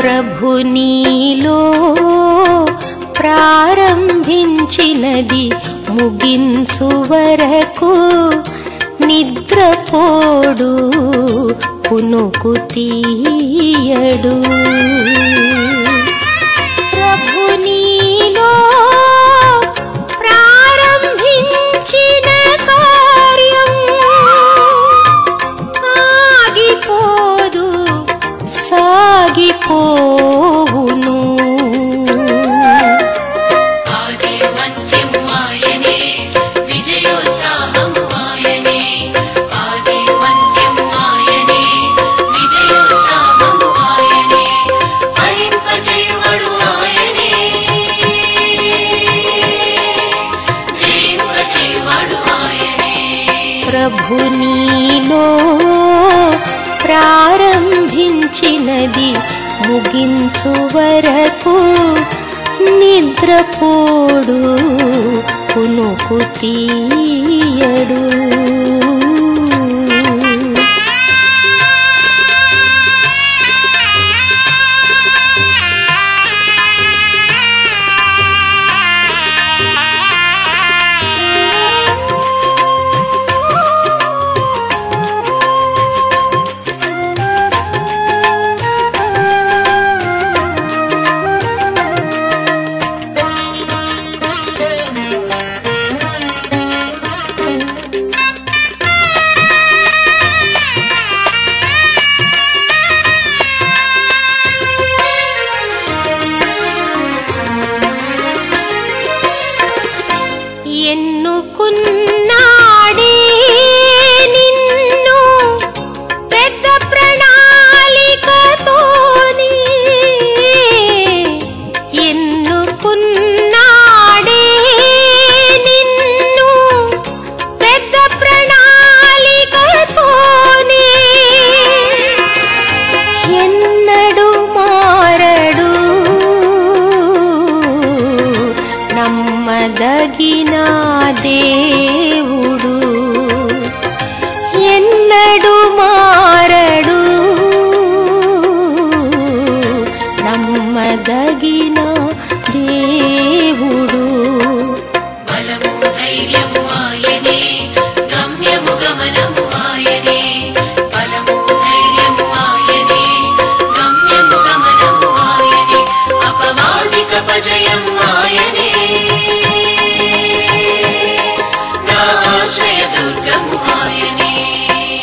ప్రభునీలో ప్రారంభించినది ముగించు వరకు నిద్రపోడు పునుకు తీయడు. ప్రభునీలో నీలో ప్రారంభించినది ముగించు వరకు నిద్రపోడు కునుకు తీయడు. kun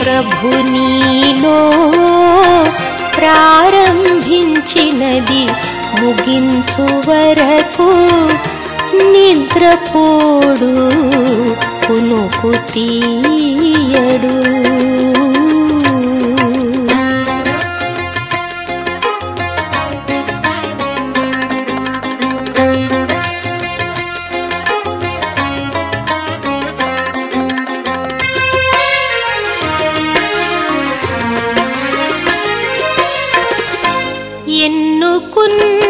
ప్రభునీలో ప్రారంభించినది ముగించు వరకు నిద్రపోడు కునుకు తీయడు. kun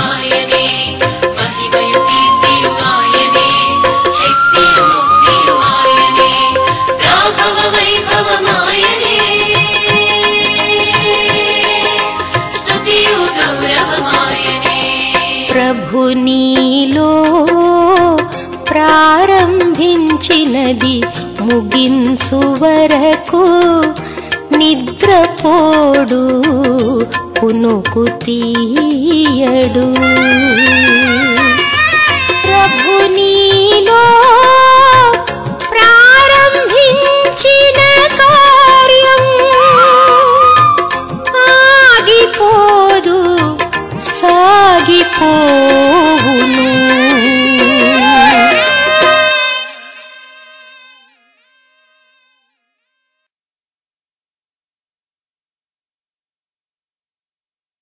ముగిసినది ముగించు వరకు నిద్రపోడు కునుకు తీయడు. ప్రభు నీలో ప్రారంభించిన కార్యం ఆగిపోదు సాగిపో